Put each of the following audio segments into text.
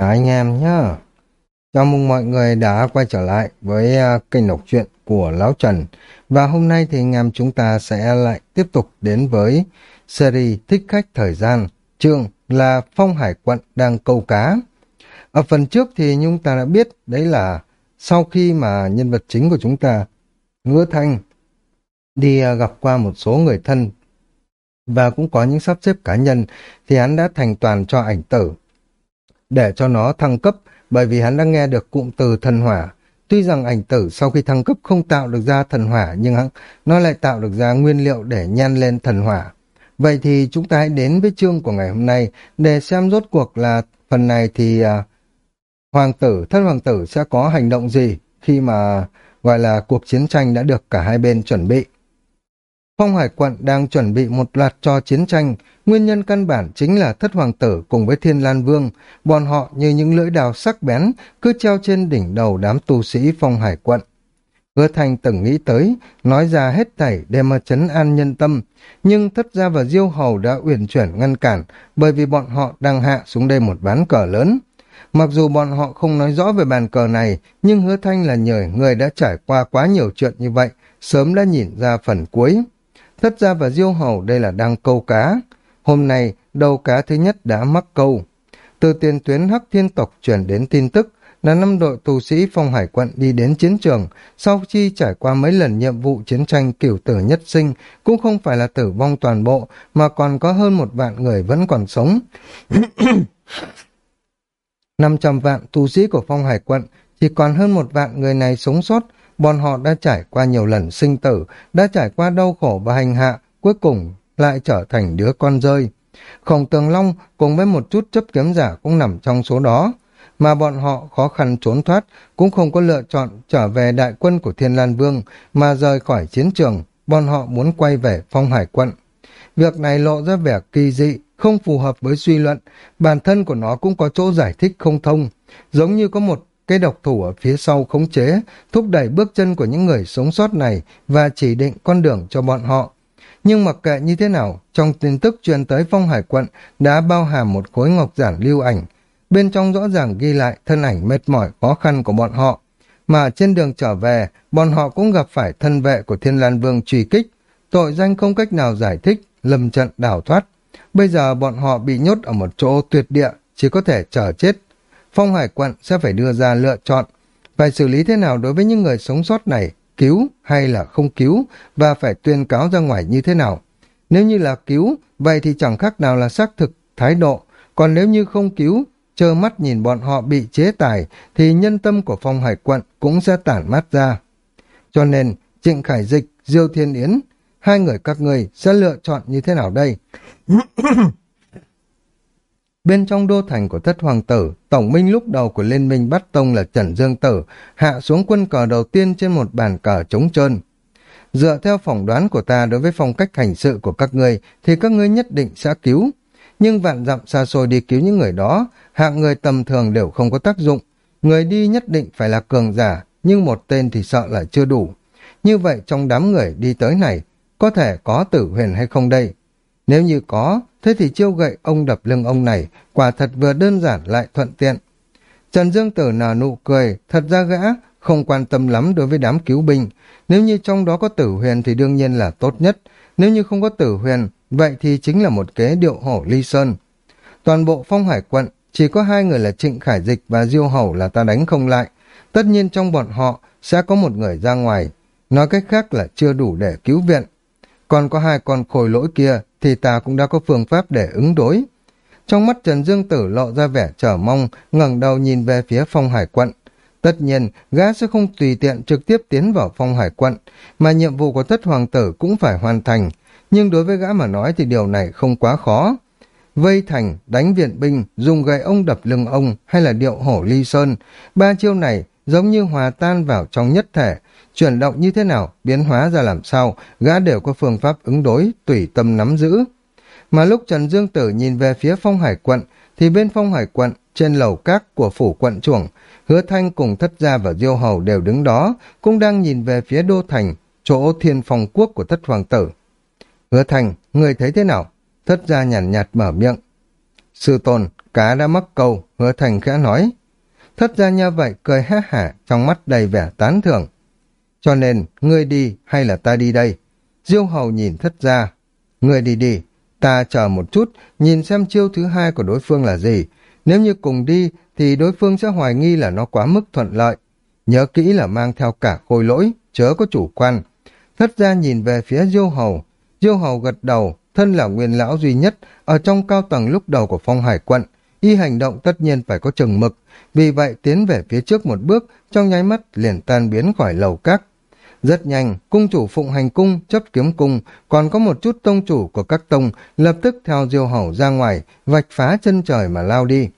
Chào anh em nhá. Chào mừng mọi người đã quay trở lại với à, kênh đọc truyện của Lão Trần. Và hôm nay thì anh em chúng ta sẽ lại tiếp tục đến với series Thích Khách Thời Gian. Chương là Phong Hải Quận đang câu cá. Ở phần trước thì chúng ta đã biết đấy là sau khi mà nhân vật chính của chúng ta, Ngứa Thanh, đi à, gặp qua một số người thân và cũng có những sắp xếp cá nhân thì hắn đã thành toàn cho ảnh tử để cho nó thăng cấp bởi vì hắn đã nghe được cụm từ thần hỏa. Tuy rằng ảnh tử sau khi thăng cấp không tạo được ra thần hỏa nhưng hắn, nó lại tạo được ra nguyên liệu để nhan lên thần hỏa. Vậy thì chúng ta hãy đến với chương của ngày hôm nay để xem rốt cuộc là phần này thì à, hoàng tử, thân hoàng tử sẽ có hành động gì khi mà gọi là cuộc chiến tranh đã được cả hai bên chuẩn bị. Phong Hải Quận đang chuẩn bị một loạt cho chiến tranh, nguyên nhân căn bản chính là thất hoàng tử cùng với thiên lan vương, bọn họ như những lưỡi đào sắc bén cứ treo trên đỉnh đầu đám tu sĩ Phong Hải Quận. Hứa Thành từng nghĩ tới, nói ra hết thảy để mà chấn an nhân tâm, nhưng thất gia và diêu hầu đã uyển chuyển ngăn cản bởi vì bọn họ đang hạ xuống đây một ván cờ lớn. Mặc dù bọn họ không nói rõ về bàn cờ này, nhưng hứa thanh là nhờ người đã trải qua quá nhiều chuyện như vậy, sớm đã nhìn ra phần cuối. Thất gia và diêu hầu đây là đang câu cá. Hôm nay, đầu cá thứ nhất đã mắc câu. Từ tiền tuyến Hắc Thiên Tộc chuyển đến tin tức là năm đội tù sĩ phong hải quận đi đến chiến trường, sau khi trải qua mấy lần nhiệm vụ chiến tranh cửu tử nhất sinh, cũng không phải là tử vong toàn bộ, mà còn có hơn một vạn người vẫn còn sống. 500 vạn tù sĩ của phong hải quận, chỉ còn hơn một vạn người này sống sót, bọn họ đã trải qua nhiều lần sinh tử, đã trải qua đau khổ và hành hạ, cuối cùng lại trở thành đứa con rơi. Khổng Tường Long cùng với một chút chấp kiếm giả cũng nằm trong số đó, mà bọn họ khó khăn trốn thoát cũng không có lựa chọn trở về đại quân của Thiên Lan Vương mà rời khỏi chiến trường, bọn họ muốn quay về phong hải quận. Việc này lộ ra vẻ kỳ dị, không phù hợp với suy luận, bản thân của nó cũng có chỗ giải thích không thông, giống như có một cái độc thủ ở phía sau khống chế, thúc đẩy bước chân của những người sống sót này và chỉ định con đường cho bọn họ. Nhưng mặc kệ như thế nào, trong tin tức truyền tới phong hải quận đã bao hàm một khối ngọc giản lưu ảnh. Bên trong rõ ràng ghi lại thân ảnh mệt mỏi khó khăn của bọn họ. Mà trên đường trở về, bọn họ cũng gặp phải thân vệ của Thiên Lan Vương truy kích. Tội danh không cách nào giải thích, lầm trận đảo thoát. Bây giờ bọn họ bị nhốt ở một chỗ tuyệt địa, chỉ có thể chờ chết Phong Hải quận sẽ phải đưa ra lựa chọn, phải xử lý thế nào đối với những người sống sót này, cứu hay là không cứu, và phải tuyên cáo ra ngoài như thế nào. Nếu như là cứu, vậy thì chẳng khác nào là xác thực, thái độ, còn nếu như không cứu, trơ mắt nhìn bọn họ bị chế tài, thì nhân tâm của phong hải quận cũng sẽ tản mát ra. Cho nên, Trịnh Khải Dịch, Diêu Thiên Yến, hai người các người sẽ lựa chọn như thế nào đây? Bên trong đô thành của thất hoàng tử, tổng minh lúc đầu của liên minh bắt tông là Trần Dương Tử, hạ xuống quân cờ đầu tiên trên một bàn cờ trống trơn. Dựa theo phỏng đoán của ta đối với phong cách hành sự của các ngươi, thì các ngươi nhất định sẽ cứu. Nhưng vạn dặm xa xôi đi cứu những người đó, hạng người tầm thường đều không có tác dụng. Người đi nhất định phải là cường giả, nhưng một tên thì sợ là chưa đủ. Như vậy trong đám người đi tới này, có thể có tử huyền hay không đây? Nếu như có, thế thì chiêu gậy ông đập lưng ông này, quả thật vừa đơn giản lại thuận tiện. Trần Dương Tử nở nụ cười, thật ra gã không quan tâm lắm đối với đám cứu binh. Nếu như trong đó có tử huyền thì đương nhiên là tốt nhất. Nếu như không có tử huyền, vậy thì chính là một kế điệu hổ ly sơn. Toàn bộ phong hải quận, chỉ có hai người là Trịnh Khải Dịch và Diêu Hầu là ta đánh không lại. Tất nhiên trong bọn họ sẽ có một người ra ngoài. Nói cách khác là chưa đủ để cứu viện. Còn có hai con khôi lỗi kia thì ta cũng đã có phương pháp để ứng đối. Trong mắt Trần Dương Tử lộ ra vẻ chờ mong, ngẩng đầu nhìn về phía phong hải quận. Tất nhiên, gã sẽ không tùy tiện trực tiếp tiến vào phong hải quận, mà nhiệm vụ của thất hoàng tử cũng phải hoàn thành. Nhưng đối với gã mà nói thì điều này không quá khó. Vây thành, đánh viện binh, dùng gậy ông đập lưng ông hay là điệu hổ ly sơn, ba chiêu này giống như hòa tan vào trong nhất thể, chuyển động như thế nào, biến hóa ra làm sao, gã đều có phương pháp ứng đối, tùy tâm nắm giữ. Mà lúc Trần Dương Tử nhìn về phía phong hải quận, thì bên phong hải quận, trên lầu các của phủ quận chuồng, hứa thanh cùng thất gia và diêu hầu đều đứng đó, cũng đang nhìn về phía đô thành, chỗ thiên phong quốc của thất hoàng tử. Hứa thanh, người thấy thế nào? Thất gia nhàn nhạt, nhạt mở miệng. Sư tôn, cá đã mắc câu, hứa thành khẽ nói. Thất gia nha vậy cười ha hả, trong mắt đầy vẻ tán thưởng. Cho nên, ngươi đi hay là ta đi đây? Diêu hầu nhìn thất gia. Ngươi đi đi, ta chờ một chút, nhìn xem chiêu thứ hai của đối phương là gì. Nếu như cùng đi, thì đối phương sẽ hoài nghi là nó quá mức thuận lợi. Nhớ kỹ là mang theo cả khôi lỗi, chớ có chủ quan. Thất gia nhìn về phía Diêu hầu. Diêu hầu gật đầu, thân là nguyên lão duy nhất, ở trong cao tầng lúc đầu của phong hải quận. Y hành động tất nhiên phải có chừng mực, vì vậy tiến về phía trước một bước, trong nháy mắt liền tan biến khỏi lầu các. Rất nhanh, cung chủ phụng hành cung, chấp kiếm cung, còn có một chút tông chủ của các tông lập tức theo diêu hầu ra ngoài, vạch phá chân trời mà lao đi.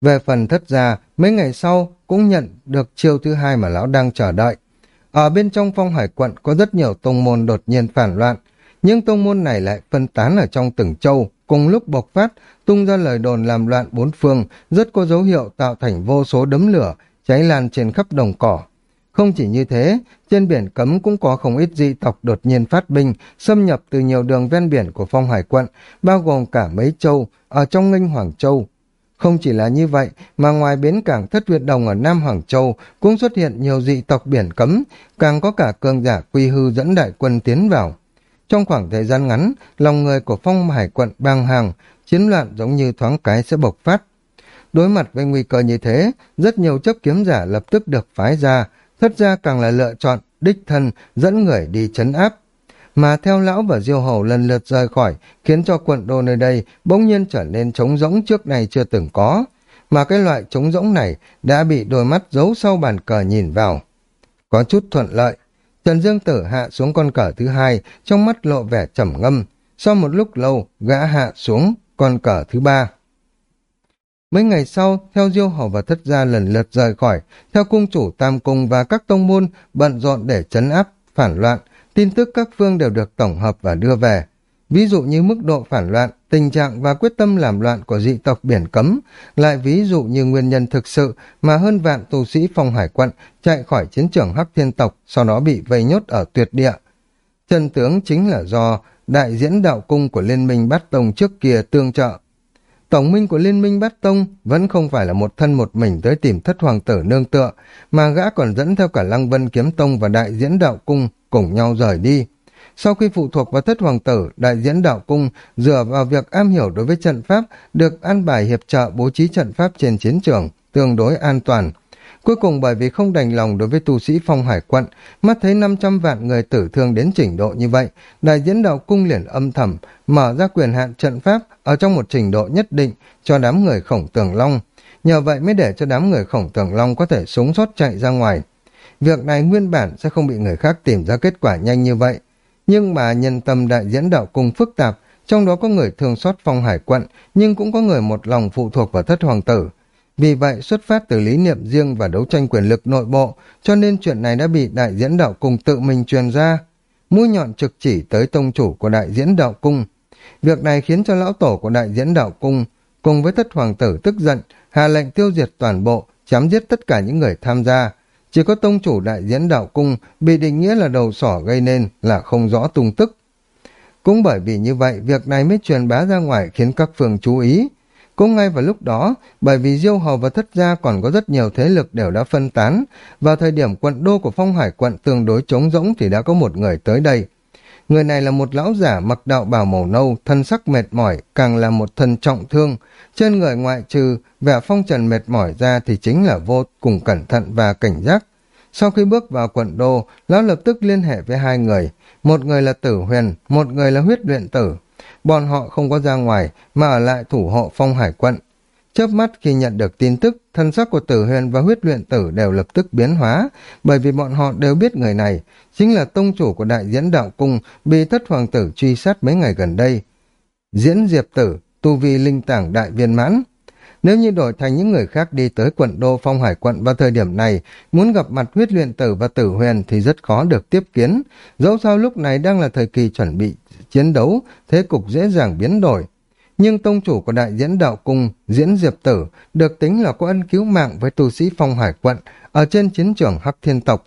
Về phần thất gia, mấy ngày sau cũng nhận được chiêu thứ hai mà lão đang chờ đợi. Ở bên trong phong hải quận có rất nhiều tông môn đột nhiên phản loạn, nhưng tông môn này lại phân tán ở trong từng châu, cùng lúc bộc phát, tung ra lời đồn làm loạn bốn phương, rất có dấu hiệu tạo thành vô số đấm lửa, cháy lan trên khắp đồng cỏ. Không chỉ như thế, trên biển cấm cũng có không ít dị tộc đột nhiên phát binh, xâm nhập từ nhiều đường ven biển của phong hải quận, bao gồm cả mấy châu, ở trong nghênh Hoàng Châu. Không chỉ là như vậy, mà ngoài bến cảng thất huyệt đồng ở Nam Hoàng Châu cũng xuất hiện nhiều dị tộc biển cấm, càng có cả cường giả quy hư dẫn đại quân tiến vào. Trong khoảng thời gian ngắn, lòng người của phong hải quận bang hàng, chiến loạn giống như thoáng cái sẽ bộc phát. Đối mặt với nguy cơ như thế, rất nhiều chấp kiếm giả lập tức được phái ra, thất ra càng là lựa chọn, đích thân, dẫn người đi chấn áp. Mà theo lão và diêu hầu lần lượt rời khỏi, khiến cho quận đô nơi đây bỗng nhiên trở nên trống rỗng trước này chưa từng có. Mà cái loại trống rỗng này đã bị đôi mắt giấu sau bàn cờ nhìn vào. Có chút thuận lợi, Trần Dương Tử hạ xuống con cờ thứ hai, trong mắt lộ vẻ trầm ngâm. Sau một lúc lâu, gã hạ xuống con cờ thứ ba. Mấy ngày sau, theo Diêu Hầu và Thất Gia lần lượt rời khỏi, theo cung chủ Tam Cung và các tông môn bận rộn để chấn áp, phản loạn, tin tức các phương đều được tổng hợp và đưa về. Ví dụ như mức độ phản loạn, tình trạng và quyết tâm làm loạn của dị tộc biển cấm, lại ví dụ như nguyên nhân thực sự mà hơn vạn tu sĩ phong hải quận chạy khỏi chiến trường Hắc Thiên tộc, sau đó bị vây nhốt ở tuyệt địa. Chân tướng chính là do đại diễn đạo cung của Liên minh Bát Tông trước kia tương trợ. Tổng minh của Liên minh Bát Tông vẫn không phải là một thân một mình tới tìm thất hoàng tử nương tựa, mà gã còn dẫn theo cả Lăng Vân Kiếm Tông và đại diễn đạo cung cùng nhau rời đi. Sau khi phụ thuộc vào thất hoàng tử, đại diễn đạo cung dựa vào việc am hiểu đối với trận pháp được an bài hiệp trợ bố trí trận pháp trên chiến trường, tương đối an toàn. Cuối cùng bởi vì không đành lòng đối với tu sĩ phong hải quận, mắt thấy 500 vạn người tử thương đến trình độ như vậy, đại diễn đạo cung liền âm thầm, mở ra quyền hạn trận pháp ở trong một trình độ nhất định cho đám người khổng tường long. Nhờ vậy mới để cho đám người khổng tường long có thể sống sót chạy ra ngoài. Việc này nguyên bản sẽ không bị người khác tìm ra kết quả nhanh như vậy, nhưng mà nhân tâm đại diễn đạo cung phức tạp, trong đó có người thường xót phong hải quận, nhưng cũng có người một lòng phụ thuộc vào thất hoàng tử. Vì vậy, xuất phát từ lý niệm riêng và đấu tranh quyền lực nội bộ, cho nên chuyện này đã bị đại diễn đạo cung tự mình truyền ra. Mũi nhọn trực chỉ tới tông chủ của đại diễn đạo cung. Việc này khiến cho lão tổ của đại diễn đạo cung, cùng với thất hoàng tử tức giận, hạ lệnh tiêu diệt toàn bộ, chém giết tất cả những người tham gia, chỉ có tông chủ đại diễn đạo cung bị định nghĩa là đầu sỏ gây nên là không rõ tung tức. Cũng bởi vì như vậy, việc này mới truyền bá ra ngoài khiến các phường chú ý. Cũng ngay vào lúc đó, bởi vì Diêu Hầu và Thất Gia còn có rất nhiều thế lực đều đã phân tán, vào thời điểm quận đô của Phong Hải quận tương đối trống rỗng thì đã có một người tới đây. Người này là một lão giả mặc đạo bào màu nâu, thân sắc mệt mỏi, càng là một thân trọng thương. Trên người ngoại trừ vẻ phong trần mệt mỏi ra thì chính là vô cùng cẩn thận và cảnh giác. Sau khi bước vào quận đô, lão lập tức liên hệ với hai người. Một người là tử huyền, một người là huyết luyện tử. Bọn họ không có ra ngoài mà ở lại thủ hộ phong hải quận. Chớp mắt khi nhận được tin tức, thân sắc của tử huyền và huyết luyện tử đều lập tức biến hóa, bởi vì bọn họ đều biết người này, chính là tông chủ của đại diễn đạo cung bị thất hoàng tử truy sát mấy ngày gần đây. Diễn diệp tử, tu vi linh tảng đại viên mãn. Nếu như đổi thành những người khác đi tới quận đô phong hải quận vào thời điểm này, muốn gặp mặt huyết luyện tử và tử huyền thì rất khó được tiếp kiến. Dẫu sao lúc này đang là thời kỳ chuẩn bị chiến đấu, thế cục dễ dàng biến đổi nhưng tông chủ của đại diễn đạo cung, diễn diệp tử, được tính là có ân cứu mạng với tu sĩ phong hải quận ở trên chiến trường Hắc Thiên Tộc.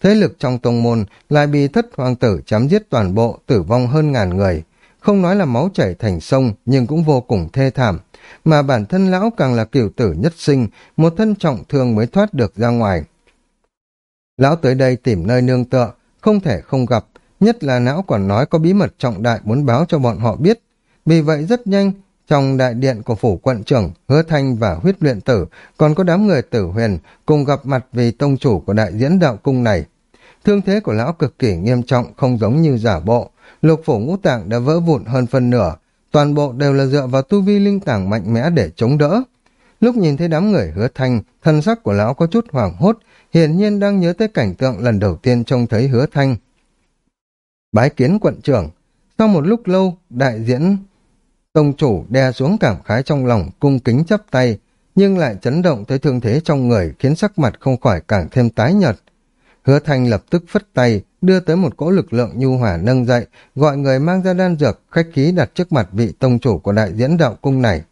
Thế lực trong tông môn lại bị thất hoàng tử chém giết toàn bộ, tử vong hơn ngàn người. không nói là máu chảy thành sông nhưng cũng vô cùng thê thảm, mà bản thân lão càng là cửu tử nhất sinh, một thân trọng thương mới thoát được ra ngoài. Lão tới đây tìm nơi nương tựa, không thể không gặp, nhất là lão còn nói có bí mật trọng đại muốn báo cho bọn họ biết. Vì vậy rất nhanh, trong đại điện của phủ quận trưởng, hứa thanh và huyết luyện tử, còn có đám người tử huyền cùng gặp mặt vì tông chủ của đại diễn đạo cung này. Thương thế của lão cực kỳ nghiêm trọng, không giống như giả bộ. Lục phủ ngũ tạng đã vỡ vụn hơn phân nửa, toàn bộ đều là dựa vào tu vi linh tảng mạnh mẽ để chống đỡ. Lúc nhìn thấy đám người hứa thanh, thân sắc của lão có chút hoảng hốt, hiển nhiên đang nhớ tới cảnh tượng lần đầu tiên trông thấy hứa thanh. Bái kiến quận trưởng, sau một lúc lâu, đại diễn tông chủ đe xuống cảm khái trong lòng, cung kính chấp tay, nhưng lại chấn động tới thương thế trong người khiến sắc mặt không khỏi càng thêm tái nhợt. Hứa Thanh lập tức phất tay, đưa tới một cỗ lực lượng nhu hỏa nâng dậy, gọi người mang ra đan dược, khách khí đặt trước mặt vị tông chủ của đại diễn đạo cung này.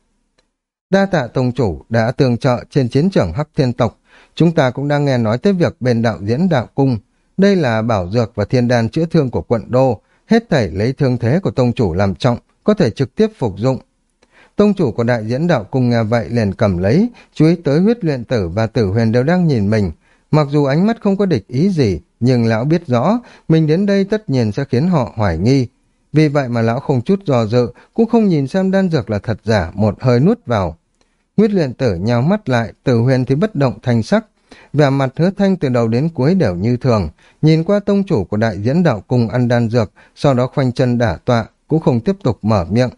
Đa tạ tông chủ đã tường trợ trên chiến trường Hắc Thiên Tộc, chúng ta cũng đang nghe nói tới việc bên đạo diễn đạo cung. Đây là bảo dược và thiên đan chữa thương của quận đô, hết thảy lấy thương thế của tông chủ làm trọng, có thể trực tiếp phục dụng. Tông chủ của đại diễn đạo cung nghe vậy liền cầm lấy, chú ý tới huyết luyện tử và tử huyền đều đang nhìn mình, Mặc dù ánh mắt không có địch ý gì, nhưng lão biết rõ mình đến đây tất nhiên sẽ khiến họ hoài nghi. Vì vậy mà lão không chút dò dự, cũng không nhìn xem đan dược là thật giả, một hơi nuốt vào. Huyết luyện tử nhào mắt lại, tử huyền thì bất động thanh sắc. Vẻ mặt hứa thanh từ đầu đến cuối đều như thường, nhìn qua tông chủ của đại diễn đạo cùng ăn đan dược, sau đó khoanh chân đả tọa, cũng không tiếp tục mở miệng.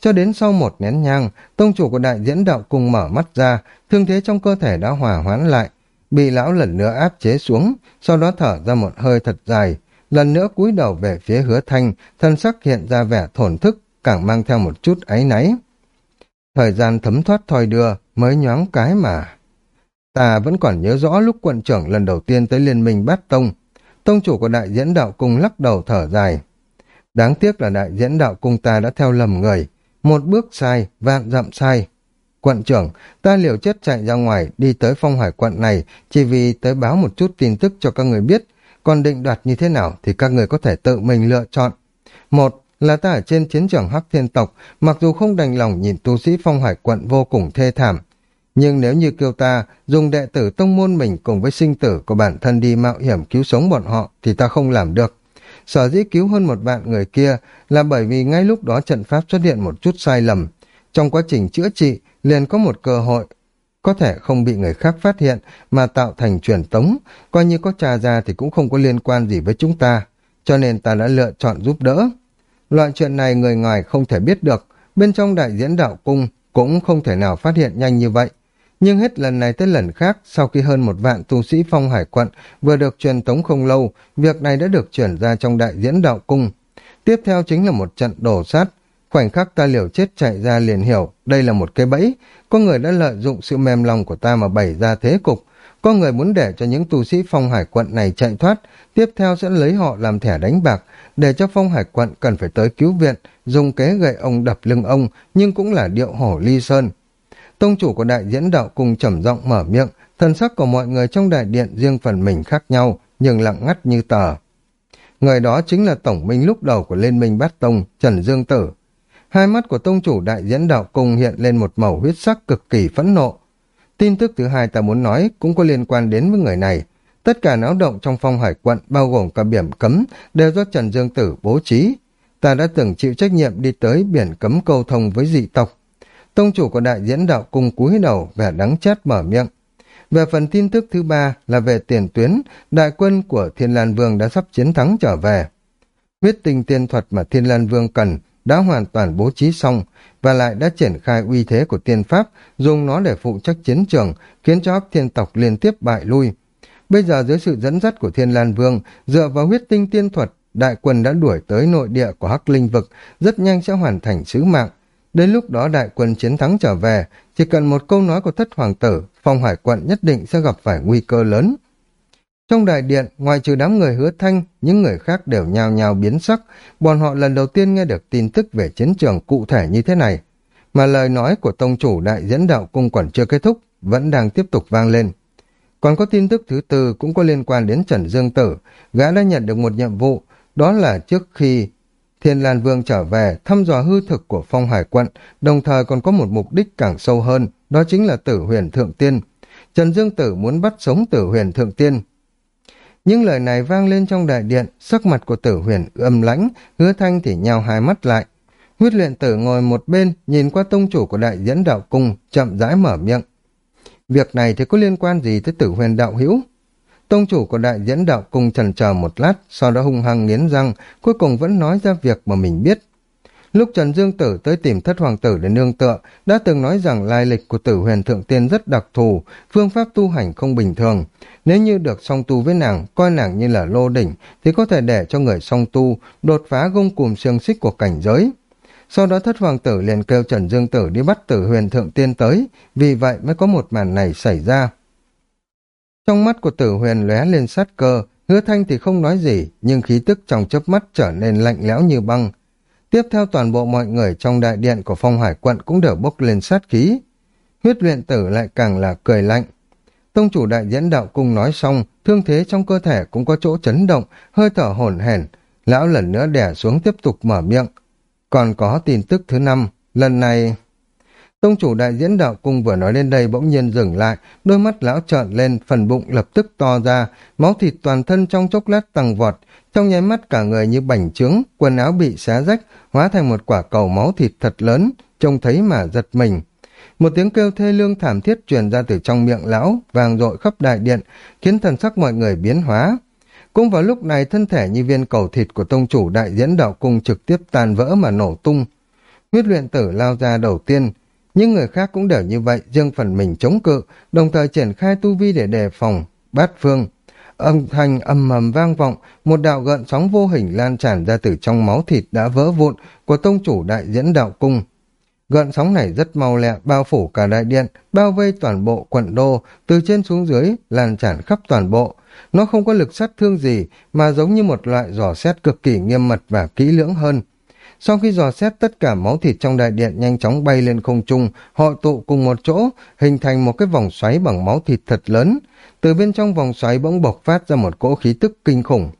Cho đến sau một nén nhang, tông chủ của đại diễn đạo cùng mở mắt ra, thương thế trong cơ thể đã hòa hoãn lại, bị lão lần nữa áp chế xuống, sau đó thở ra một hơi thật dài, lần nữa cúi đầu về phía hứa thanh, thân sắc hiện ra vẻ thổn thức, càng mang theo một chút áy náy. Thời gian thấm thoát thoi đưa, mới nhoáng cái mà. Ta vẫn còn nhớ rõ lúc quận trưởng lần đầu tiên tới liên minh bát tông, tông chủ của đại diễn đạo cùng lắc đầu thở dài. Đáng tiếc là đại diễn đạo cung ta đã theo lầm người, một bước sai, vạn dặm sai. Quận trưởng, ta liều chết chạy ra ngoài, đi tới phong hải quận này, chỉ vì tới báo một chút tin tức cho các người biết. Còn định đoạt như thế nào thì các người có thể tự mình lựa chọn. Một là ta ở trên chiến trường Hắc Thiên Tộc, mặc dù không đành lòng nhìn tu sĩ phong hải quận vô cùng thê thảm. Nhưng nếu như kêu ta dùng đệ tử tông môn mình cùng với sinh tử của bản thân đi mạo hiểm cứu sống bọn họ thì ta không làm được. Sở dĩ cứu hơn một vạn người kia là bởi vì ngay lúc đó trận pháp xuất hiện một chút sai lầm. Trong quá trình chữa trị, liền có một cơ hội có thể không bị người khác phát hiện mà tạo thành truyền tống, coi như có trà ra thì cũng không có liên quan gì với chúng ta, cho nên ta đã lựa chọn giúp đỡ. Loại chuyện này người ngoài không thể biết được, bên trong đại diễn đạo cung cũng không thể nào phát hiện nhanh như vậy. Nhưng hết lần này tới lần khác, sau khi hơn một vạn tu sĩ phong hải quận vừa được truyền tống không lâu, việc này đã được chuyển ra trong đại diễn đạo cung. Tiếp theo chính là một trận đổ sát, Khoảnh khắc ta liều chết chạy ra liền hiểu, đây là một cái bẫy. Có người đã lợi dụng sự mềm lòng của ta mà bày ra thế cục. Có người muốn để cho những tu sĩ phong hải quận này chạy thoát, tiếp theo sẽ lấy họ làm thẻ đánh bạc, để cho phong hải quận cần phải tới cứu viện, dùng kế gậy ông đập lưng ông, nhưng cũng là điệu hổ ly sơn. Tông chủ của đại diễn đạo cùng trầm giọng mở miệng, thần sắc của mọi người trong đại điện riêng phần mình khác nhau, nhưng lặng ngắt như tờ. Người đó chính là tổng minh lúc đầu của Liên minh Bát Tông, Trần Dương Tử. Hai mắt của tông chủ đại diễn đạo cùng hiện lên một màu huyết sắc cực kỳ phẫn nộ. Tin tức thứ hai ta muốn nói cũng có liên quan đến với người này. Tất cả náo động trong phong hải quận bao gồm cả biển cấm đều do Trần Dương Tử bố trí. Ta đã từng chịu trách nhiệm đi tới biển cấm câu thông với dị tộc. Tông chủ của đại diễn đạo cùng cúi đầu vẻ đắng chát mở miệng. Về phần tin tức thứ ba là về tiền tuyến, đại quân của Thiên Lan Vương đã sắp chiến thắng trở về. Huyết tinh tiên thuật mà Thiên Lan Vương cần đã hoàn toàn bố trí xong và lại đã triển khai uy thế của tiên pháp, dùng nó để phụ trách chiến trường, khiến cho hắc thiên tộc liên tiếp bại lui. Bây giờ dưới sự dẫn dắt của Thiên Lan Vương, dựa vào huyết tinh tiên thuật, đại quân đã đuổi tới nội địa của hắc linh vực, rất nhanh sẽ hoàn thành sứ mạng. Đến lúc đó đại quân chiến thắng trở về, chỉ cần một câu nói của thất hoàng tử, phong hải quận nhất định sẽ gặp phải nguy cơ lớn. Trong đại điện, ngoài trừ đám người hứa thanh, những người khác đều nhào nhào biến sắc, bọn họ lần đầu tiên nghe được tin tức về chiến trường cụ thể như thế này. Mà lời nói của tông chủ đại diễn đạo cung còn chưa kết thúc, vẫn đang tiếp tục vang lên. Còn có tin tức thứ tư cũng có liên quan đến Trần Dương Tử, gã đã nhận được một nhiệm vụ, đó là trước khi Thiên Lan Vương trở về thăm dò hư thực của phong hải quận, đồng thời còn có một mục đích càng sâu hơn, đó chính là tử huyền thượng tiên. Trần Dương Tử muốn bắt sống tử huyền thượng tiên. Những lời này vang lên trong đại điện, sắc mặt của tử huyền âm lãnh, hứa thanh thì nhào hai mắt lại. Huyết luyện tử ngồi một bên, nhìn qua tông chủ của đại diễn đạo cung, chậm rãi mở miệng. Việc này thì có liên quan gì tới tử huyền đạo hữu? Tông chủ của đại diễn đạo cung trần chờ một lát, sau đó hung hăng nghiến răng, cuối cùng vẫn nói ra việc mà mình biết. Lúc Trần Dương Tử tới tìm thất hoàng tử để nương tựa, đã từng nói rằng lai lịch của tử huyền thượng tiên rất đặc thù, phương pháp tu hành không bình thường. Nếu như được song tu với nàng, coi nàng như là lô đỉnh, thì có thể để cho người song tu đột phá gông cùm xương xích của cảnh giới. Sau đó thất hoàng tử liền kêu Trần Dương Tử đi bắt tử huyền thượng tiên tới, vì vậy mới có một màn này xảy ra. Trong mắt của tử huyền lóe lên sát cơ, hứa thanh thì không nói gì, nhưng khí tức trong chớp mắt trở nên lạnh lẽo như băng. Tiếp theo toàn bộ mọi người trong đại điện của phong hải quận cũng đều bốc lên sát khí. Huyết luyện tử lại càng là cười lạnh. Tông chủ đại diễn đạo cung nói xong, thương thế trong cơ thể cũng có chỗ chấn động, hơi thở hổn hển. Lão lần nữa đẻ xuống tiếp tục mở miệng. Còn có tin tức thứ năm, lần này... Tông chủ đại diễn đạo cung vừa nói đến đây bỗng nhiên dừng lại, đôi mắt lão trợn lên, phần bụng lập tức to ra, máu thịt toàn thân trong chốc lát tăng vọt, trong nháy mắt cả người như bành trướng, quần áo bị xé rách, hóa thành một quả cầu máu thịt thật lớn, trông thấy mà giật mình. Một tiếng kêu thê lương thảm thiết truyền ra từ trong miệng lão, vàng rội khắp đại điện, khiến thần sắc mọi người biến hóa. Cũng vào lúc này thân thể như viên cầu thịt của tông chủ đại diễn đạo cung trực tiếp tan vỡ mà nổ tung. Huyết luyện tử lao ra đầu tiên, những người khác cũng đều như vậy, riêng phần mình chống cự, đồng thời triển khai tu vi để đề phòng, bát phương. Âm thanh âm mầm vang vọng, một đạo gợn sóng vô hình lan tràn ra từ trong máu thịt đã vỡ vụn của tông chủ đại diễn đạo cung. Gợn sóng này rất mau lẹ, bao phủ cả đại điện, bao vây toàn bộ quận đô, từ trên xuống dưới, lan tràn khắp toàn bộ. Nó không có lực sát thương gì, mà giống như một loại giò xét cực kỳ nghiêm mật và kỹ lưỡng hơn. Sau khi dò xét tất cả máu thịt trong đại điện nhanh chóng bay lên không trung, họ tụ cùng một chỗ, hình thành một cái vòng xoáy bằng máu thịt thật lớn. Từ bên trong vòng xoáy bỗng bộc phát ra một cỗ khí tức kinh khủng.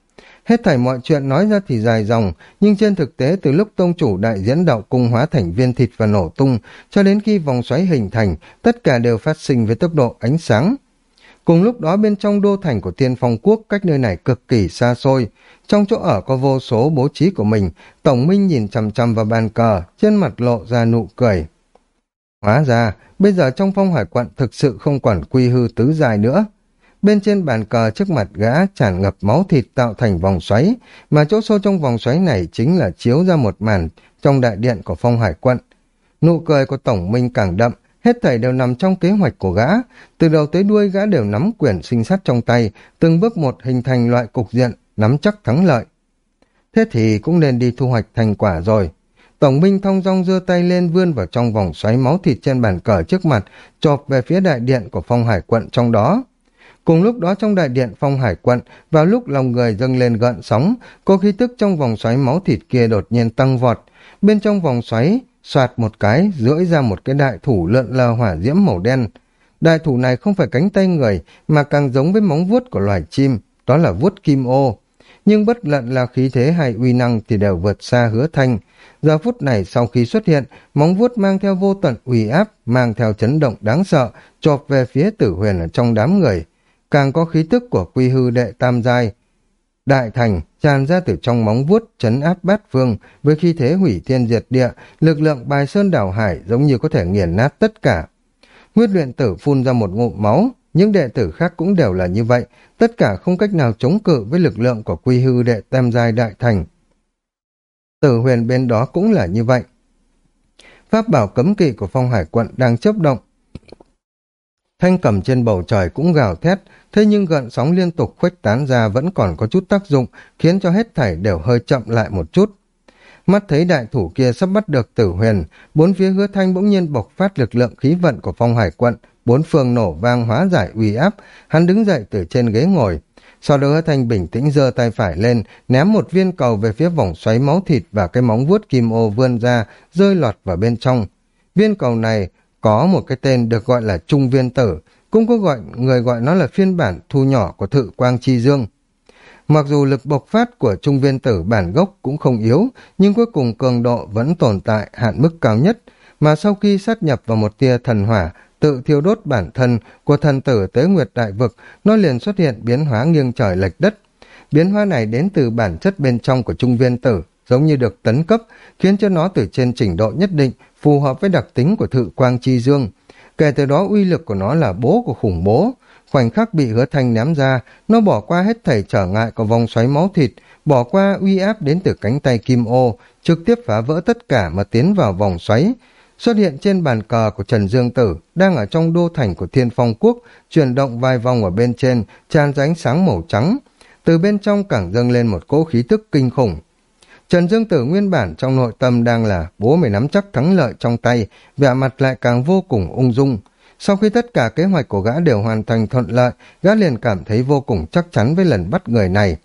Hết thảy mọi chuyện nói ra thì dài dòng, nhưng trên thực tế từ lúc tông chủ đại diễn đạo cung hóa thành viên thịt và nổ tung, cho đến khi vòng xoáy hình thành, tất cả đều phát sinh với tốc độ ánh sáng. Cùng lúc đó bên trong đô thành của Tiên Phong Quốc cách nơi này cực kỳ xa xôi. Trong chỗ ở có vô số bố trí của mình, Tổng Minh nhìn chằm chằm vào bàn cờ, trên mặt lộ ra nụ cười. Hóa ra, bây giờ trong phong hải quận thực sự không quản quy hư tứ dài nữa. Bên trên bàn cờ trước mặt gã tràn ngập máu thịt tạo thành vòng xoáy, mà chỗ sâu trong vòng xoáy này chính là chiếu ra một màn trong đại điện của phong hải quận. Nụ cười của Tổng Minh càng đậm, hết thảy đều nằm trong kế hoạch của gã. Từ đầu tới đuôi gã đều nắm quyền sinh sát trong tay, từng bước một hình thành loại cục diện, nắm chắc thắng lợi. Thế thì cũng nên đi thu hoạch thành quả rồi. Tổng binh thong dong giơ tay lên vươn vào trong vòng xoáy máu thịt trên bàn cờ trước mặt, chộp về phía đại điện của phong hải quận trong đó. Cùng lúc đó trong đại điện phong hải quận, vào lúc lòng người dâng lên gợn sóng, cô khí tức trong vòng xoáy máu thịt kia đột nhiên tăng vọt. Bên trong vòng xoáy, soạt một cái, rưỡi ra một cái đại thủ lượn lờ hỏa diễm màu đen. Đại thủ này không phải cánh tay người, mà càng giống với móng vuốt của loài chim, đó là vuốt kim ô. Nhưng bất lận là khí thế hay uy năng thì đều vượt xa hứa thanh. Giờ phút này sau khi xuất hiện, móng vuốt mang theo vô tận uy áp, mang theo chấn động đáng sợ, chộp về phía tử huyền ở trong đám người. Càng có khí tức của quy hư đệ tam giai, Đại thành tràn ra từ trong móng vuốt chấn áp bát phương với khí thế hủy thiên diệt địa, lực lượng bài sơn đảo hải giống như có thể nghiền nát tất cả. Huyết luyện tử phun ra một ngụm máu, những đệ tử khác cũng đều là như vậy, tất cả không cách nào chống cự với lực lượng của quy hư đệ tam giai đại thành. Tử huyền bên đó cũng là như vậy. Pháp bảo cấm kỵ của phong hải quận đang chấp động. Thanh cầm trên bầu trời cũng gào thét, thế nhưng gợn sóng liên tục khuếch tán ra vẫn còn có chút tác dụng, khiến cho hết thảy đều hơi chậm lại một chút. Mắt thấy đại thủ kia sắp bắt được tử huyền, bốn phía hứa thanh bỗng nhiên bộc phát lực lượng khí vận của phong hải quận, bốn phương nổ vang hóa giải uy áp, hắn đứng dậy từ trên ghế ngồi. Sau đó hứa thanh bình tĩnh giơ tay phải lên, ném một viên cầu về phía vòng xoáy máu thịt và cái móng vuốt kim ô vươn ra, rơi lọt vào bên trong. Viên cầu này có một cái tên được gọi là trung viên tử, cũng có gọi người gọi nó là phiên bản thu nhỏ của thự quang chi dương. Mặc dù lực bộc phát của trung viên tử bản gốc cũng không yếu, nhưng cuối cùng cường độ vẫn tồn tại hạn mức cao nhất, mà sau khi sát nhập vào một tia thần hỏa, tự thiêu đốt bản thân của thần tử tế nguyệt đại vực, nó liền xuất hiện biến hóa nghiêng trời lệch đất. Biến hóa này đến từ bản chất bên trong của trung viên tử, giống như được tấn cấp, khiến cho nó từ trên trình độ nhất định phù hợp với đặc tính của thự quang chi dương. Kể từ đó uy lực của nó là bố của khủng bố. Khoảnh khắc bị hứa thanh ném ra, nó bỏ qua hết thảy trở ngại của vòng xoáy máu thịt, bỏ qua uy áp đến từ cánh tay kim ô, trực tiếp phá vỡ tất cả mà tiến vào vòng xoáy. Xuất hiện trên bàn cờ của Trần Dương Tử, đang ở trong đô thành của Thiên Phong Quốc, chuyển động vài vòng ở bên trên, tràn ra ánh sáng màu trắng. Từ bên trong càng dâng lên một cỗ khí tức kinh khủng, Trần Dương Tử nguyên bản trong nội tâm đang là bố mày nắm chắc thắng lợi trong tay, vẻ mặt lại càng vô cùng ung dung. Sau khi tất cả kế hoạch của gã đều hoàn thành thuận lợi, gã liền cảm thấy vô cùng chắc chắn với lần bắt người này.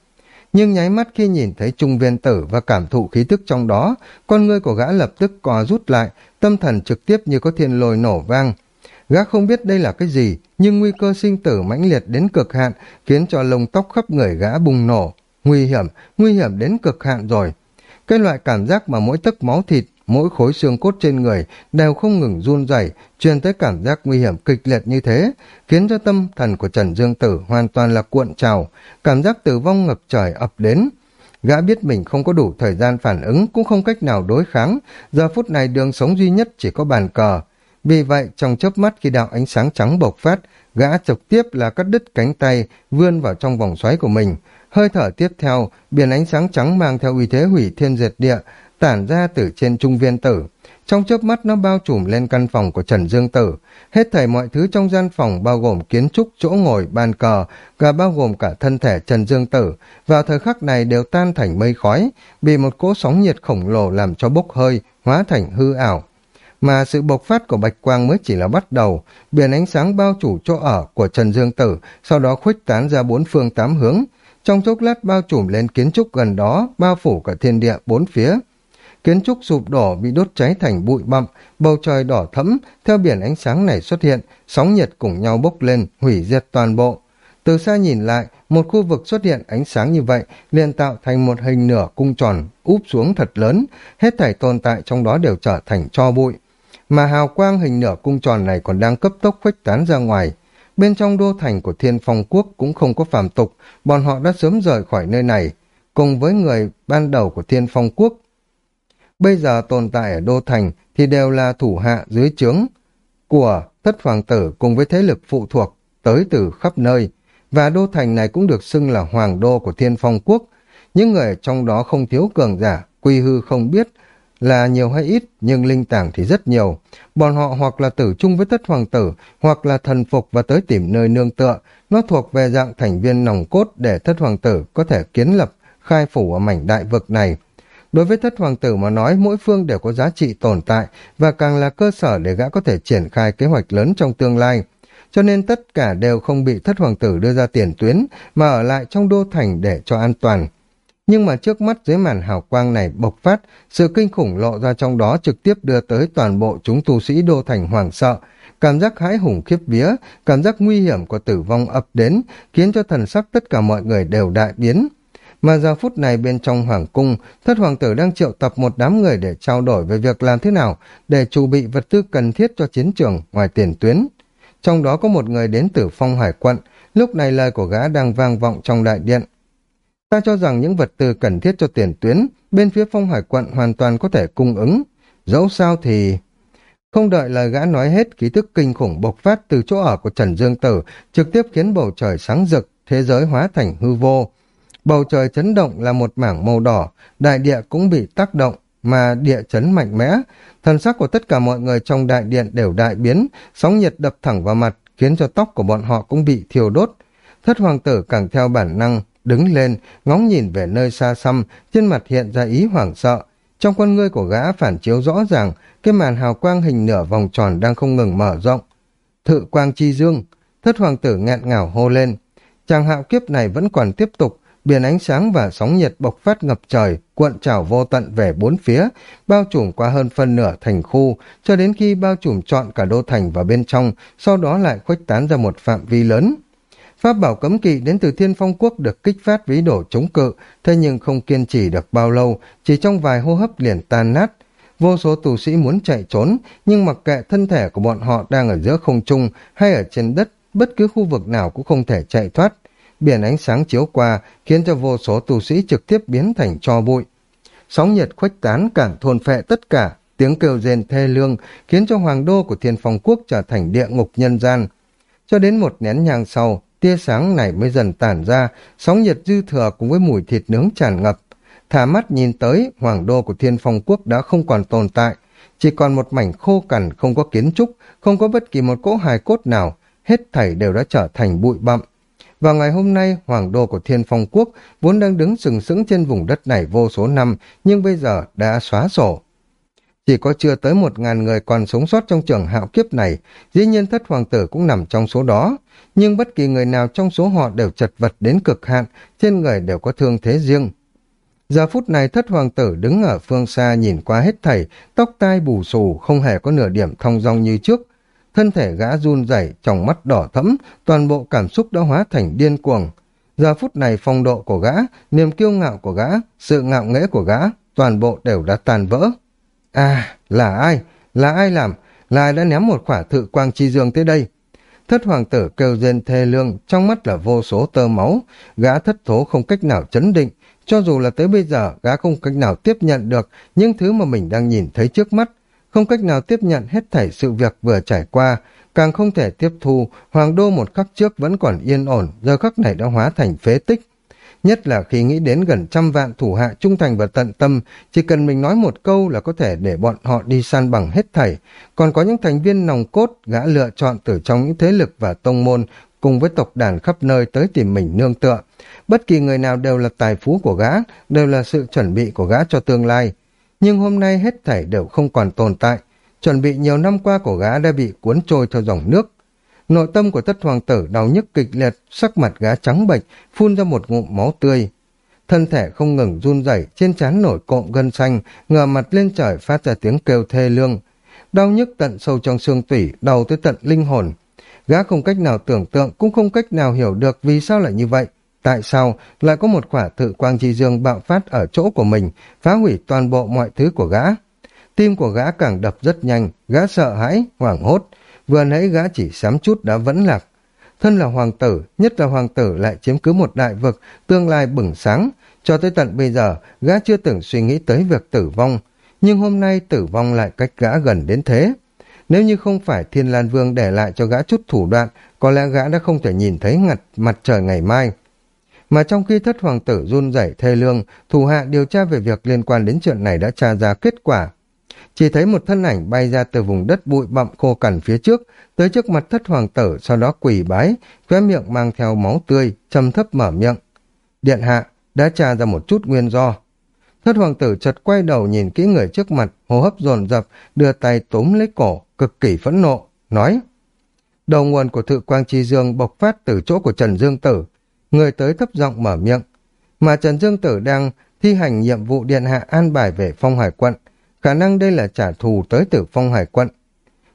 Nhưng nháy mắt khi nhìn thấy trung viên tử và cảm thụ khí tức trong đó, con ngươi của gã lập tức co rút lại, tâm thần trực tiếp như có thiên lồi nổ vang. Gã không biết đây là cái gì, nhưng nguy cơ sinh tử mãnh liệt đến cực hạn khiến cho lông tóc khắp người gã bùng nổ. Nguy hiểm, nguy hiểm đến cực hạn rồi. Cái loại cảm giác mà mỗi tấc máu thịt, mỗi khối xương cốt trên người đều không ngừng run rẩy, truyền tới cảm giác nguy hiểm kịch liệt như thế, khiến cho tâm thần của Trần Dương Tử hoàn toàn là cuộn trào, cảm giác tử vong ngập trời ập đến. Gã biết mình không có đủ thời gian phản ứng, cũng không cách nào đối kháng, giờ phút này đường sống duy nhất chỉ có bàn cờ. Vì vậy, trong chớp mắt khi đạo ánh sáng trắng bộc phát, gã trực tiếp là cắt đứt cánh tay, vươn vào trong vòng xoáy của mình, Hơi thở tiếp theo, biển ánh sáng trắng mang theo uy thế hủy thiên diệt địa, tản ra từ trên trung viên tử. Trong chớp mắt nó bao trùm lên căn phòng của Trần Dương Tử. Hết thảy mọi thứ trong gian phòng bao gồm kiến trúc, chỗ ngồi, bàn cờ, và bao gồm cả thân thể Trần Dương Tử. Vào thời khắc này đều tan thành mây khói, bị một cỗ sóng nhiệt khổng lồ làm cho bốc hơi, hóa thành hư ảo. Mà sự bộc phát của bạch quang mới chỉ là bắt đầu, biển ánh sáng bao chủ chỗ ở của Trần Dương Tử, sau đó khuếch tán ra bốn phương tám hướng, trong chốc lát bao trùm lên kiến trúc gần đó, bao phủ cả thiên địa bốn phía. Kiến trúc sụp đổ bị đốt cháy thành bụi bặm, bầu trời đỏ thẫm, theo biển ánh sáng này xuất hiện, sóng nhiệt cùng nhau bốc lên, hủy diệt toàn bộ. Từ xa nhìn lại, một khu vực xuất hiện ánh sáng như vậy, liền tạo thành một hình nửa cung tròn, úp xuống thật lớn, hết thảy tồn tại trong đó đều trở thành cho bụi. Mà hào quang hình nửa cung tròn này còn đang cấp tốc khuếch tán ra ngoài, Bên trong đô thành của thiên phong quốc cũng không có phàm tục, bọn họ đã sớm rời khỏi nơi này, cùng với người ban đầu của thiên phong quốc. Bây giờ tồn tại ở đô thành thì đều là thủ hạ dưới trướng của thất hoàng tử cùng với thế lực phụ thuộc tới từ khắp nơi, và đô thành này cũng được xưng là hoàng đô của thiên phong quốc. Những người trong đó không thiếu cường giả, quy hư không biết, là nhiều hay ít, nhưng linh tảng thì rất nhiều. Bọn họ hoặc là tử chung với thất hoàng tử, hoặc là thần phục và tới tìm nơi nương tựa. Nó thuộc về dạng thành viên nòng cốt để thất hoàng tử có thể kiến lập, khai phủ ở mảnh đại vực này. Đối với thất hoàng tử mà nói, mỗi phương đều có giá trị tồn tại và càng là cơ sở để gã có thể triển khai kế hoạch lớn trong tương lai. Cho nên tất cả đều không bị thất hoàng tử đưa ra tiền tuyến mà ở lại trong đô thành để cho an toàn. Nhưng mà trước mắt dưới màn hào quang này bộc phát, sự kinh khủng lộ ra trong đó trực tiếp đưa tới toàn bộ chúng tu sĩ đô thành hoàng sợ. Cảm giác hãi hùng khiếp vía, cảm giác nguy hiểm của tử vong ập đến, khiến cho thần sắc tất cả mọi người đều đại biến. Mà giờ phút này bên trong hoàng cung, thất hoàng tử đang triệu tập một đám người để trao đổi về việc làm thế nào để chuẩn bị vật tư cần thiết cho chiến trường ngoài tiền tuyến. Trong đó có một người đến từ phong hải quận, lúc này lời của gã đang vang vọng trong đại điện. Ta cho rằng những vật tư cần thiết cho tiền tuyến, bên phía phong hải quận hoàn toàn có thể cung ứng. Dẫu sao thì... Không đợi lời gã nói hết, ký thức kinh khủng bộc phát từ chỗ ở của Trần Dương Tử, trực tiếp khiến bầu trời sáng rực, thế giới hóa thành hư vô. Bầu trời chấn động là một mảng màu đỏ, đại địa cũng bị tác động, mà địa chấn mạnh mẽ. Thần sắc của tất cả mọi người trong đại điện đều đại biến, sóng nhiệt đập thẳng vào mặt, khiến cho tóc của bọn họ cũng bị thiêu đốt. Thất hoàng tử càng theo bản năng, đứng lên, ngóng nhìn về nơi xa xăm, trên mặt hiện ra ý hoảng sợ. Trong con ngươi của gã phản chiếu rõ ràng, cái màn hào quang hình nửa vòng tròn đang không ngừng mở rộng. Thự quang chi dương, thất hoàng tử ngạn ngào hô lên. Chàng hạo kiếp này vẫn còn tiếp tục, biển ánh sáng và sóng nhiệt bộc phát ngập trời, cuộn trào vô tận về bốn phía, bao trùm qua hơn phân nửa thành khu, cho đến khi bao trùm trọn cả đô thành vào bên trong, sau đó lại khuếch tán ra một phạm vi lớn. Pháp bảo cấm kỵ đến từ thiên phong quốc được kích phát với đổ chống cự, thế nhưng không kiên trì được bao lâu, chỉ trong vài hô hấp liền tan nát. Vô số tù sĩ muốn chạy trốn, nhưng mặc kệ thân thể của bọn họ đang ở giữa không trung hay ở trên đất, bất cứ khu vực nào cũng không thể chạy thoát. Biển ánh sáng chiếu qua khiến cho vô số tù sĩ trực tiếp biến thành cho bụi. Sóng nhiệt khuếch tán cản thôn phệ tất cả, tiếng kêu rên thê lương khiến cho hoàng đô của thiên phong quốc trở thành địa ngục nhân gian. Cho đến một nén nhang sau, tia sáng này mới dần tản ra, sóng nhiệt dư thừa cùng với mùi thịt nướng tràn ngập. Thả mắt nhìn tới, hoàng đô của thiên phong quốc đã không còn tồn tại, chỉ còn một mảnh khô cằn không có kiến trúc, không có bất kỳ một cỗ hài cốt nào, hết thảy đều đã trở thành bụi bặm. Vào ngày hôm nay, hoàng đô của thiên phong quốc vốn đang đứng sừng sững trên vùng đất này vô số năm, nhưng bây giờ đã xóa sổ. Chỉ có chưa tới một ngàn người còn sống sót trong trường hạo kiếp này, dĩ nhiên thất hoàng tử cũng nằm trong số đó. Nhưng bất kỳ người nào trong số họ đều chật vật đến cực hạn, trên người đều có thương thế riêng. Giờ phút này thất hoàng tử đứng ở phương xa nhìn qua hết thảy, tóc tai bù xù, không hề có nửa điểm thong dong như trước. Thân thể gã run rẩy, trong mắt đỏ thẫm, toàn bộ cảm xúc đã hóa thành điên cuồng. Giờ phút này phong độ của gã, niềm kiêu ngạo của gã, sự ngạo nghễ của gã, toàn bộ đều đã tàn vỡ. À, là ai? Là ai làm? Là ai đã ném một quả thự quang chi dương tới đây? Thất hoàng tử kêu rên thê lương, trong mắt là vô số tơ máu, gã thất thố không cách nào chấn định, cho dù là tới bây giờ gã không cách nào tiếp nhận được những thứ mà mình đang nhìn thấy trước mắt, không cách nào tiếp nhận hết thảy sự việc vừa trải qua, càng không thể tiếp thu hoàng đô một khắc trước vẫn còn yên ổn, giờ khắc này đã hóa thành phế tích. Nhất là khi nghĩ đến gần trăm vạn thủ hạ trung thành và tận tâm, chỉ cần mình nói một câu là có thể để bọn họ đi san bằng hết thảy. Còn có những thành viên nòng cốt, gã lựa chọn từ trong những thế lực và tông môn, cùng với tộc đàn khắp nơi tới tìm mình nương tựa. Bất kỳ người nào đều là tài phú của gã, đều là sự chuẩn bị của gã cho tương lai. Nhưng hôm nay hết thảy đều không còn tồn tại. Chuẩn bị nhiều năm qua của gã đã bị cuốn trôi theo dòng nước. Nội tâm của tất hoàng tử đau nhức kịch liệt, sắc mặt gá trắng bệch, phun ra một ngụm máu tươi. Thân thể không ngừng run rẩy, trên trán nổi cộm gân xanh, ngửa mặt lên trời phát ra tiếng kêu thê lương. Đau nhức tận sâu trong xương tủy, đau tới tận linh hồn. Gã không cách nào tưởng tượng, cũng không cách nào hiểu được vì sao lại như vậy. Tại sao lại có một quả tự quang chi dương bạo phát ở chỗ của mình, phá hủy toàn bộ mọi thứ của gã? Tim của gã càng đập rất nhanh, gã sợ hãi, hoảng hốt, vừa nãy gã chỉ sám chút đã vẫn lạc. Thân là hoàng tử, nhất là hoàng tử lại chiếm cứ một đại vực, tương lai bừng sáng. Cho tới tận bây giờ, gã chưa từng suy nghĩ tới việc tử vong. Nhưng hôm nay tử vong lại cách gã gần đến thế. Nếu như không phải Thiên Lan Vương để lại cho gã chút thủ đoạn, có lẽ gã đã không thể nhìn thấy ngặt mặt trời ngày mai. Mà trong khi thất hoàng tử run rẩy thê lương, thủ hạ điều tra về việc liên quan đến chuyện này đã tra ra kết quả chỉ thấy một thân ảnh bay ra từ vùng đất bụi bặm khô cằn phía trước, tới trước mặt thất hoàng tử, sau đó quỳ bái, khóe miệng mang theo máu tươi, châm thấp mở miệng. Điện hạ, đã tra ra một chút nguyên do. Thất hoàng tử chợt quay đầu nhìn kỹ người trước mặt, hô hấp dồn dập, đưa tay túm lấy cổ, cực kỳ phẫn nộ, nói. Đầu nguồn của thự quang chi dương bộc phát từ chỗ của Trần Dương Tử. Người tới thấp giọng mở miệng. Mà Trần Dương Tử đang thi hành nhiệm vụ điện hạ an bài về phong hải quận, khả năng đây là trả thù tới tử phong hải quận.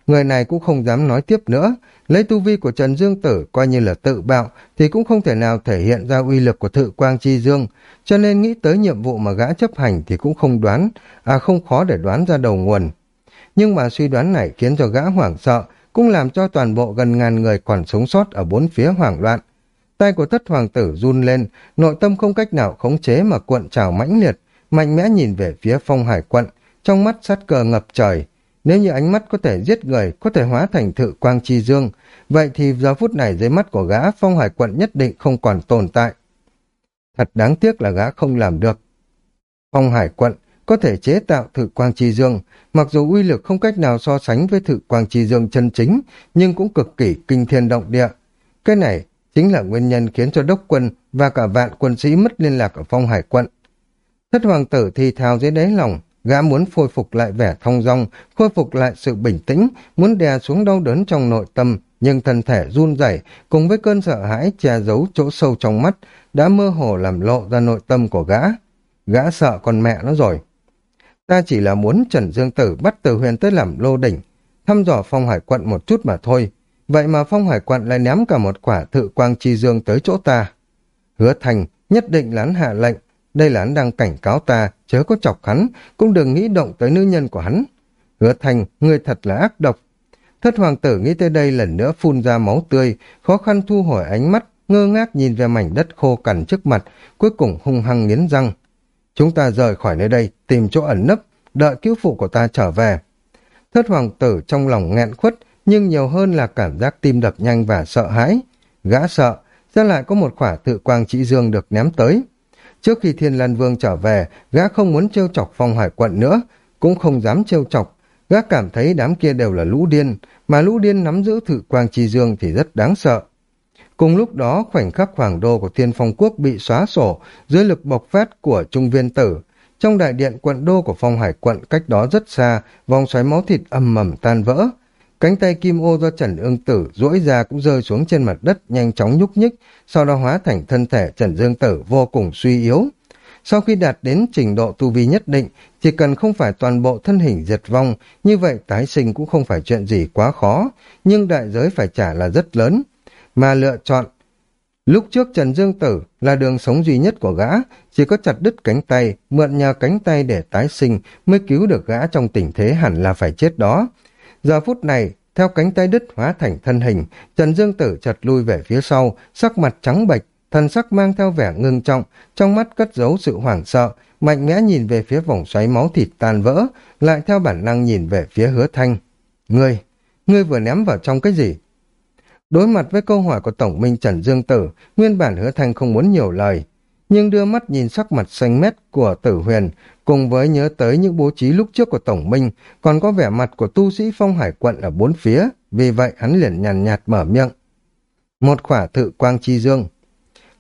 Người này cũng không dám nói tiếp nữa, lấy tu vi của Trần Dương Tử coi như là tự bạo thì cũng không thể nào thể hiện ra uy lực của thự quang chi dương, cho nên nghĩ tới nhiệm vụ mà gã chấp hành thì cũng không đoán, à không khó để đoán ra đầu nguồn. Nhưng mà suy đoán này khiến cho gã hoảng sợ, cũng làm cho toàn bộ gần ngàn người còn sống sót ở bốn phía hoảng loạn. Tay của thất hoàng tử run lên, nội tâm không cách nào khống chế mà cuộn trào mãnh liệt, mạnh mẽ nhìn về phía phong hải quận, trong mắt sát cờ ngập trời. Nếu như ánh mắt có thể giết người, có thể hóa thành thự quang chi dương, vậy thì giờ phút này dưới mắt của gã phong hải quận nhất định không còn tồn tại. Thật đáng tiếc là gã không làm được. Phong hải quận có thể chế tạo thự quang chi dương, mặc dù uy lực không cách nào so sánh với thự quang chi dương chân chính, nhưng cũng cực kỳ kinh thiên động địa. Cái này chính là nguyên nhân khiến cho đốc quân và cả vạn quân sĩ mất liên lạc ở phong hải quận. Thất hoàng tử thì thào dưới đáy lòng, Gã muốn khôi phục lại vẻ thong dong, khôi phục lại sự bình tĩnh, muốn đè xuống đau đớn trong nội tâm, nhưng thân thể run rẩy cùng với cơn sợ hãi che giấu chỗ sâu trong mắt, đã mơ hồ làm lộ ra nội tâm của gã. Gã sợ con mẹ nó rồi. Ta chỉ là muốn Trần Dương Tử bắt Từ Huyền tới làm lô đỉnh, thăm dò phong hải quận một chút mà thôi. vậy mà phong hải quận lại ném cả một quả thự quang chi dương tới chỗ ta. Hứa thành nhất định lán hạ lệnh, đây là hắn đang cảnh cáo ta, chớ có chọc hắn, cũng đừng nghĩ động tới nữ nhân của hắn. Hứa thành, người thật là ác độc. Thất hoàng tử nghĩ tới đây lần nữa phun ra máu tươi, khó khăn thu hồi ánh mắt, ngơ ngác nhìn về mảnh đất khô cằn trước mặt, cuối cùng hung hăng nghiến răng. Chúng ta rời khỏi nơi đây, tìm chỗ ẩn nấp, đợi cứu phụ của ta trở về. Thất hoàng tử trong lòng nghẹn khuất, nhưng nhiều hơn là cảm giác tim đập nhanh và sợ hãi. Gã sợ, ra lại có một khỏa tự quang trị dương được ném tới. Trước khi Thiên Lan Vương trở về, gã không muốn trêu chọc phong hải quận nữa, cũng không dám trêu chọc. Gã cảm thấy đám kia đều là lũ điên, mà lũ điên nắm giữ thự quang chi dương thì rất đáng sợ. Cùng lúc đó, khoảnh khắc hoàng đô của Thiên Phong Quốc bị xóa sổ dưới lực bộc phát của Trung Viên Tử. Trong đại điện quận đô của Phong Hải quận cách đó rất xa, vòng xoáy máu thịt âm mầm tan vỡ. Cánh tay kim ô do Trần Ương Tử duỗi ra cũng rơi xuống trên mặt đất nhanh chóng nhúc nhích, sau đó hóa thành thân thể Trần Dương Tử vô cùng suy yếu. Sau khi đạt đến trình độ tu vi nhất định, chỉ cần không phải toàn bộ thân hình diệt vong, như vậy tái sinh cũng không phải chuyện gì quá khó, nhưng đại giới phải trả là rất lớn mà lựa chọn. Lúc trước Trần Dương Tử là đường sống duy nhất của gã, chỉ có chặt đứt cánh tay, mượn nhờ cánh tay để tái sinh mới cứu được gã trong tình thế hẳn là phải chết đó. Giờ phút này, theo cánh tay đứt hóa thành thân hình, Trần Dương Tử chật lui về phía sau, sắc mặt trắng bệch, thần sắc mang theo vẻ ngưng trọng, trong mắt cất giấu sự hoảng sợ, mạnh mẽ nhìn về phía vòng xoáy máu thịt tan vỡ, lại theo bản năng nhìn về phía hứa thanh. Ngươi, ngươi vừa ném vào trong cái gì? Đối mặt với câu hỏi của Tổng minh Trần Dương Tử, nguyên bản hứa thanh không muốn nhiều lời, nhưng đưa mắt nhìn sắc mặt xanh mét của tử huyền, cùng với nhớ tới những bố trí lúc trước của Tổng minh, còn có vẻ mặt của tu sĩ phong hải quận ở bốn phía, vì vậy hắn liền nhàn nhạt mở miệng. Một khỏa thự quang chi dương.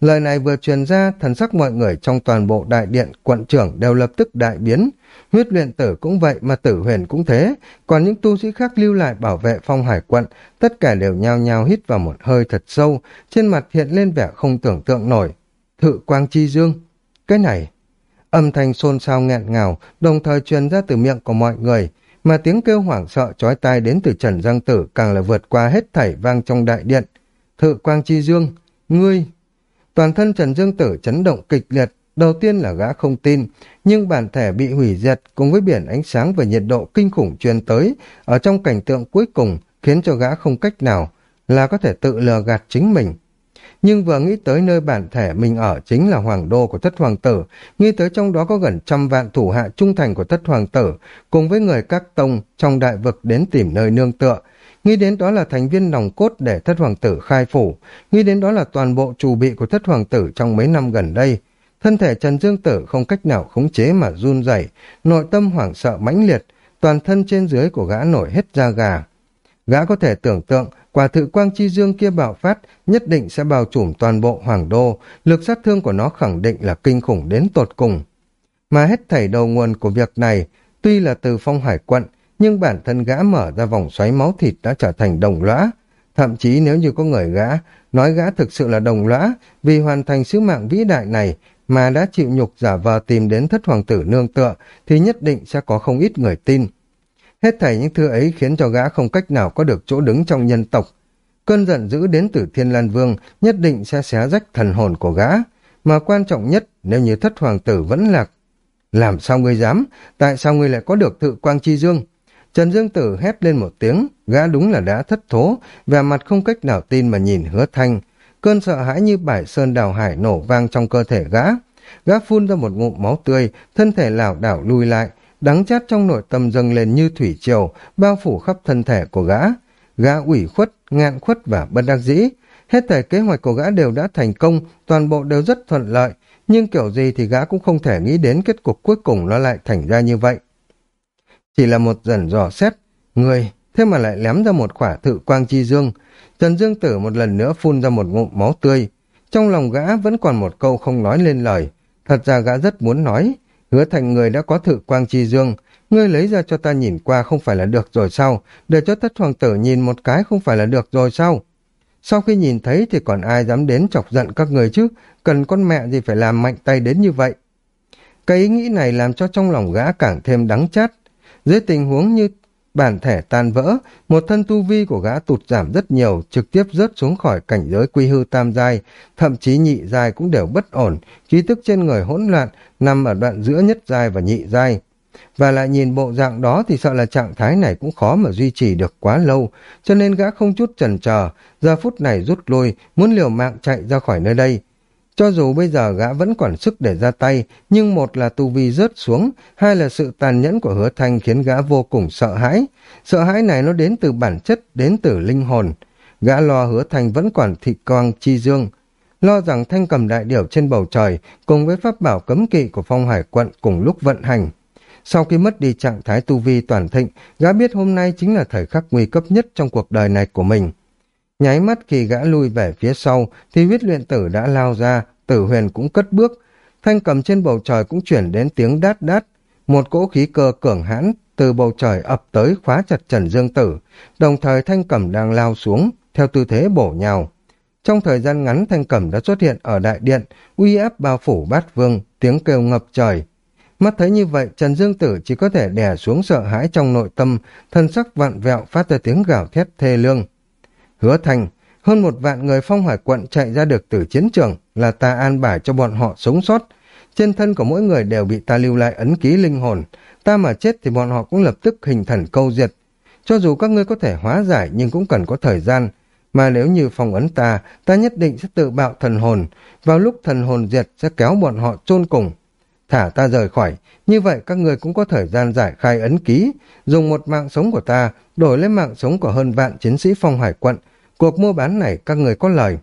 Lời này vừa truyền ra, thần sắc mọi người trong toàn bộ đại điện quận trưởng đều lập tức đại biến. Huyết luyện tử cũng vậy mà tử huyền cũng thế, còn những tu sĩ khác lưu lại bảo vệ phong hải quận, tất cả đều nhao nhao hít vào một hơi thật sâu, trên mặt hiện lên vẻ không tưởng tượng nổi. Thự quang chi dương. Cái này... Âm thanh xôn xao nghẹn ngào, đồng thời truyền ra từ miệng của mọi người, mà tiếng kêu hoảng sợ chói tai đến từ Trần Giang Tử càng là vượt qua hết thảy vang trong đại điện. Thự quang chi dương, ngươi, Toàn thân Trần Dương Tử chấn động kịch liệt, đầu tiên là gã không tin, nhưng bản thể bị hủy diệt cùng với biển ánh sáng và nhiệt độ kinh khủng truyền tới, ở trong cảnh tượng cuối cùng khiến cho gã không cách nào là có thể tự lừa gạt chính mình. Nhưng vừa nghĩ tới nơi bản thể mình ở chính là hoàng đô của thất hoàng tử, nghĩ tới trong đó có gần trăm vạn thủ hạ trung thành của thất hoàng tử, cùng với người các tông trong đại vực đến tìm nơi nương tựa, nghĩ đến đó là thành viên nòng cốt để thất hoàng tử khai phủ, nghĩ đến đó là toàn bộ trù bị của thất hoàng tử trong mấy năm gần đây. Thân thể Trần Dương Tử không cách nào khống chế mà run rẩy, nội tâm hoảng sợ mãnh liệt, toàn thân trên dưới của gã nổi hết da gà. Gã có thể tưởng tượng quả thự quang chi dương kia bạo phát nhất định sẽ bao trùm toàn bộ hoàng đô, lực sát thương của nó khẳng định là kinh khủng đến tột cùng. Mà hết thảy đầu nguồn của việc này, tuy là từ phong hải quận, nhưng bản thân gã mở ra vòng xoáy máu thịt đã trở thành đồng lõa. Thậm chí nếu như có người gã, nói gã thực sự là đồng lõa vì hoàn thành sứ mạng vĩ đại này mà đã chịu nhục giả vờ tìm đến thất hoàng tử nương tựa thì nhất định sẽ có không ít người tin. Hết thảy những thứ ấy khiến cho gã không cách nào có được chỗ đứng trong nhân tộc. Cơn giận dữ đến từ Thiên Lan Vương nhất định sẽ xé rách thần hồn của gã. Mà quan trọng nhất nếu như thất hoàng tử vẫn lạc. Làm sao ngươi dám? Tại sao ngươi lại có được tự quang chi dương? Trần Dương Tử hét lên một tiếng, gã đúng là đã thất thố, vẻ mặt không cách nào tin mà nhìn hứa thanh. Cơn sợ hãi như bải sơn đào hải nổ vang trong cơ thể gã. Gã phun ra một ngụm máu tươi, thân thể lảo đảo lùi lại, đắng chát trong nội tâm dâng lên như thủy triều, bao phủ khắp thân thể của gã. Gã ủy khuất, ngạn khuất và bất đắc dĩ. Hết thể kế hoạch của gã đều đã thành công, toàn bộ đều rất thuận lợi, nhưng kiểu gì thì gã cũng không thể nghĩ đến kết cục cuối cùng nó lại thành ra như vậy. Chỉ là một dần dò xét, người, thế mà lại lém ra một quả thự quang chi dương. Trần Dương Tử một lần nữa phun ra một ngụm máu tươi. Trong lòng gã vẫn còn một câu không nói lên lời. Thật ra gã rất muốn nói, hứa thành người đã có thử quang chi dương, ngươi lấy ra cho ta nhìn qua không phải là được rồi sao, để cho thất hoàng tử nhìn một cái không phải là được rồi sao. Sau khi nhìn thấy thì còn ai dám đến chọc giận các người chứ, cần con mẹ gì phải làm mạnh tay đến như vậy. Cái ý nghĩ này làm cho trong lòng gã càng thêm đắng chát, dưới tình huống như bản thể tan vỡ, một thân tu vi của gã tụt giảm rất nhiều, trực tiếp rớt xuống khỏi cảnh giới quy hư tam giai, thậm chí nhị giai cũng đều bất ổn, khí tức trên người hỗn loạn, nằm ở đoạn giữa nhất giai và nhị giai. Và lại nhìn bộ dạng đó thì sợ là trạng thái này cũng khó mà duy trì được quá lâu, cho nên gã không chút chần chờ, giờ phút này rút lui, muốn liều mạng chạy ra khỏi nơi đây. Cho dù bây giờ gã vẫn còn sức để ra tay, nhưng một là tu vi rớt xuống, hai là sự tàn nhẫn của hứa thanh khiến gã vô cùng sợ hãi. Sợ hãi này nó đến từ bản chất, đến từ linh hồn. Gã lo hứa thanh vẫn còn thị quang chi dương, lo rằng thanh cầm đại điểu trên bầu trời cùng với pháp bảo cấm kỵ của phong hải quận cùng lúc vận hành. Sau khi mất đi trạng thái tu vi toàn thịnh, gã biết hôm nay chính là thời khắc nguy cấp nhất trong cuộc đời này của mình. Nháy mắt khi gã lui về phía sau, thì huyết luyện tử đã lao ra, tử huyền cũng cất bước. Thanh cầm trên bầu trời cũng chuyển đến tiếng đát đát. Một cỗ khí cơ cường hãn từ bầu trời ập tới khóa chặt Trần Dương Tử, đồng thời thanh cầm đang lao xuống, theo tư thế bổ nhào. Trong thời gian ngắn thanh cầm đã xuất hiện ở đại điện, uy áp bao phủ bát vương, tiếng kêu ngập trời. Mắt thấy như vậy, Trần Dương Tử chỉ có thể đè xuống sợ hãi trong nội tâm, thân sắc vặn vẹo phát ra tiếng gào thét thê lương. Hứa thành, hơn một vạn người phong hải quận chạy ra được từ chiến trường là ta an bài cho bọn họ sống sót. Trên thân của mỗi người đều bị ta lưu lại ấn ký linh hồn. Ta mà chết thì bọn họ cũng lập tức hình thần câu diệt. Cho dù các ngươi có thể hóa giải nhưng cũng cần có thời gian. Mà nếu như phong ấn ta, ta nhất định sẽ tự bạo thần hồn. Vào lúc thần hồn diệt sẽ kéo bọn họ chôn cùng. Thả ta rời khỏi, như vậy các ngươi cũng có thời gian giải khai ấn ký, dùng một mạng sống của ta đổi lấy mạng sống của hơn vạn chiến sĩ phong hải quận, Cuộc mua bán này các người có lời.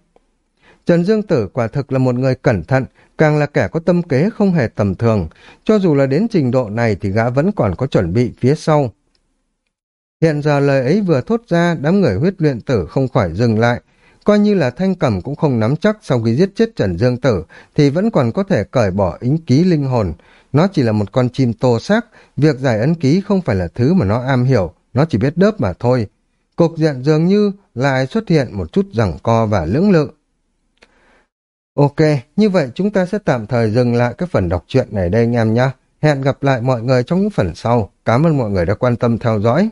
Trần Dương Tử quả thực là một người cẩn thận, càng là kẻ có tâm kế không hề tầm thường. Cho dù là đến trình độ này thì gã vẫn còn có chuẩn bị phía sau. Hiện giờ lời ấy vừa thốt ra, đám người huyết luyện tử không khỏi dừng lại. Coi như là thanh cẩm cũng không nắm chắc sau khi giết chết Trần Dương Tử thì vẫn còn có thể cởi bỏ ính ký linh hồn. Nó chỉ là một con chim tô xác, việc giải ấn ký không phải là thứ mà nó am hiểu, nó chỉ biết đớp mà thôi. Cục diện dường như lại xuất hiện một chút giằng co và lưỡng lự. Ok, như vậy chúng ta sẽ tạm thời dừng lại cái phần đọc truyện này đây anh em nhé. Hẹn gặp lại mọi người trong những phần sau. Cảm ơn mọi người đã quan tâm theo dõi.